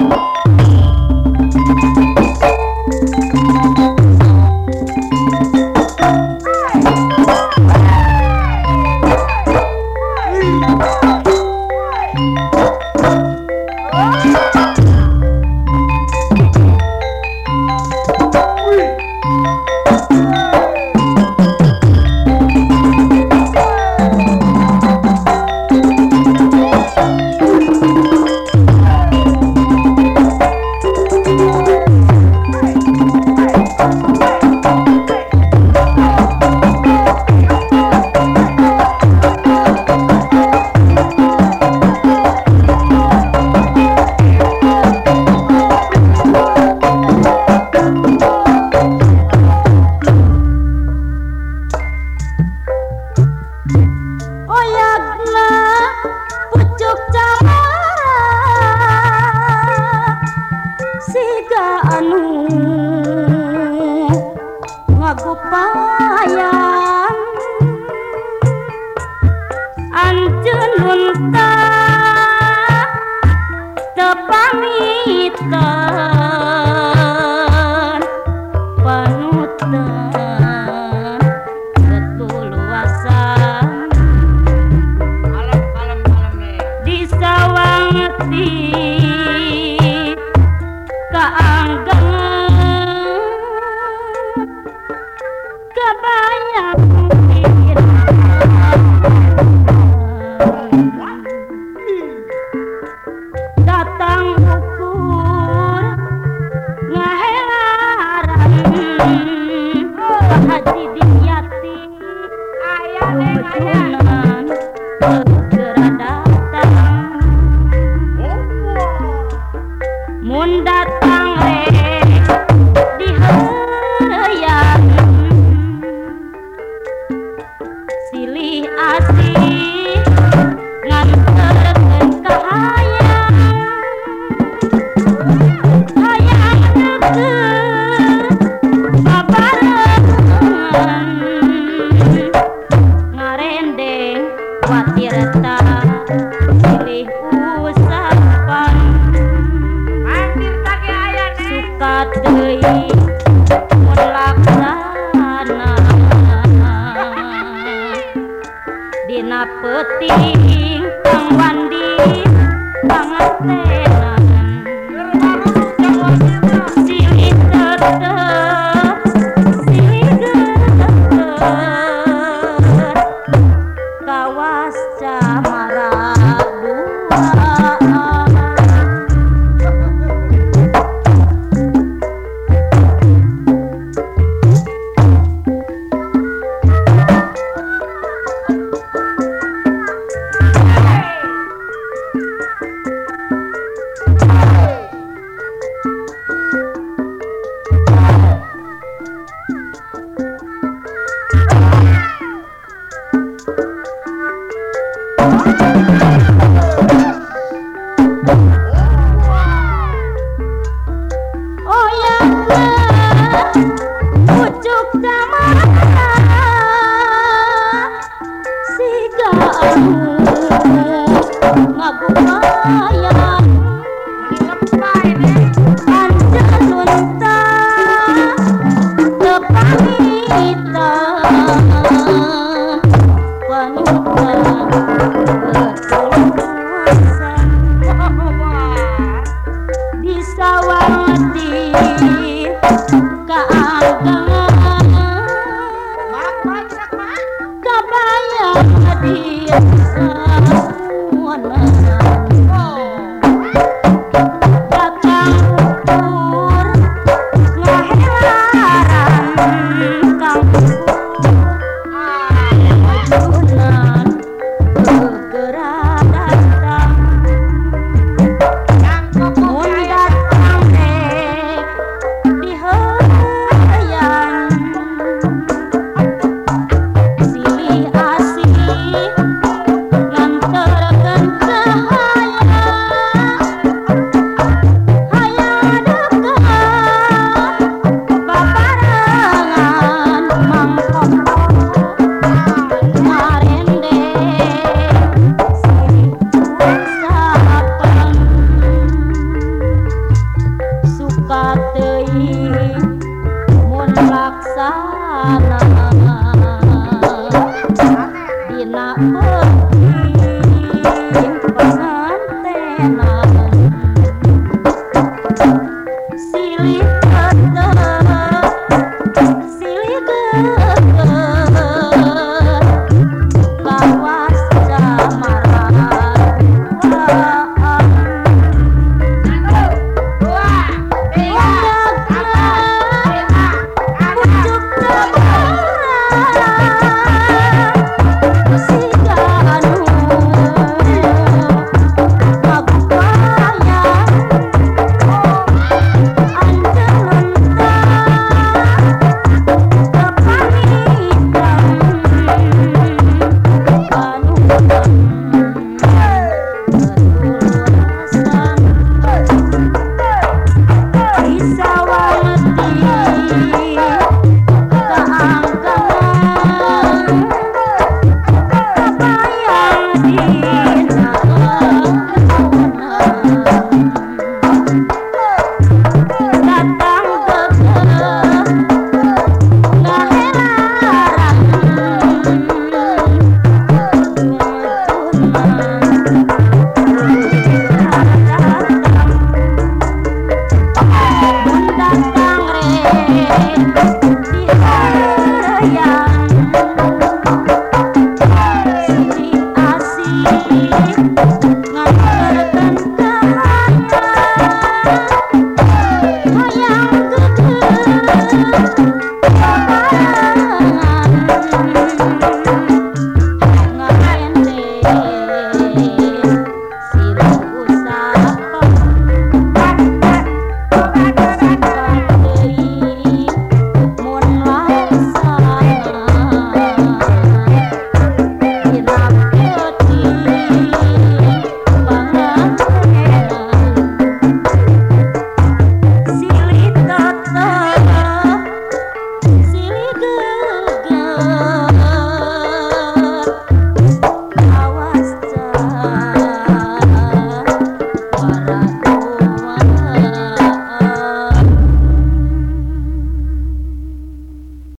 you Jun Hunta Tepangito mangera datangmund di Silih asli peti ingkang wandi mangate Rama Thank